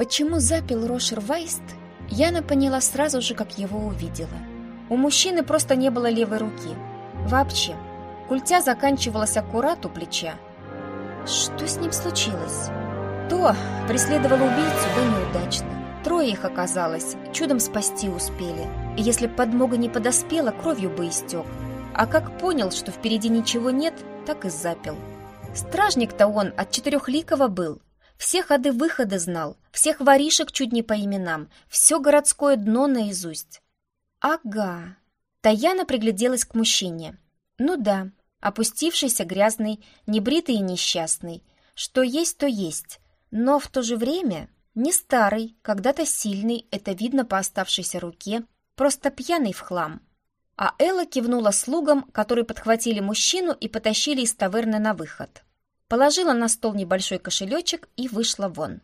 Почему запил Рошер Вайст, Яна поняла сразу же, как его увидела. У мужчины просто не было левой руки. Вообще. Культя заканчивалась аккурат у плеча. Что с ним случилось? То преследовал убийцу, да неудачно. Трое их оказалось, чудом спасти успели. И если подмога не подоспела, кровью бы истек. А как понял, что впереди ничего нет, так и запил. Стражник-то он от четырехликого был, все ходы-выходы знал, всех воришек чуть не по именам, все городское дно наизусть. Ага. Таяна пригляделась к мужчине. Ну да, опустившийся, грязный, небритый и несчастный. Что есть, то есть. Но в то же время не старый, когда-то сильный, это видно по оставшейся руке, просто пьяный в хлам. А Элла кивнула слугам, которые подхватили мужчину и потащили из таверны на выход. Положила на стол небольшой кошелечек и вышла вон.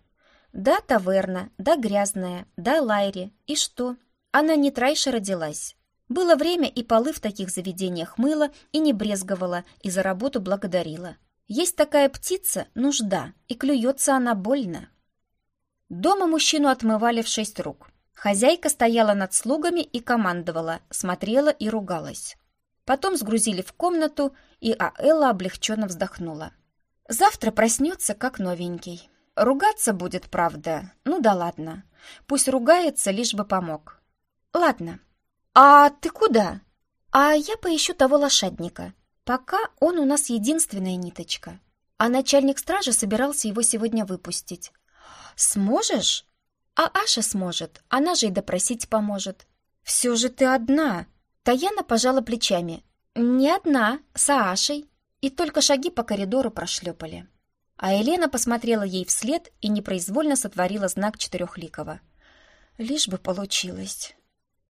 Да, таверна, да, грязная, да, Лайри. И что? Она не трайше родилась. Было время, и полы в таких заведениях мыла, и не брезговала, и за работу благодарила. Есть такая птица — нужда, и клюется она больно. Дома мужчину отмывали в шесть рук. Хозяйка стояла над слугами и командовала, смотрела и ругалась. Потом сгрузили в комнату, и Аэлла облегченно вздохнула. Завтра проснется, как новенький. Ругаться будет, правда. Ну да ладно. Пусть ругается, лишь бы помог. Ладно. А ты куда? А я поищу того лошадника. Пока он у нас единственная ниточка. А начальник стражи собирался его сегодня выпустить. Сможешь? А Аша сможет. Она же и допросить поможет. Все же ты одна. Таяна пожала плечами. Не одна, с Ашей и только шаги по коридору прошлепали. А Елена посмотрела ей вслед и непроизвольно сотворила знак четырехликого. Лишь бы получилось.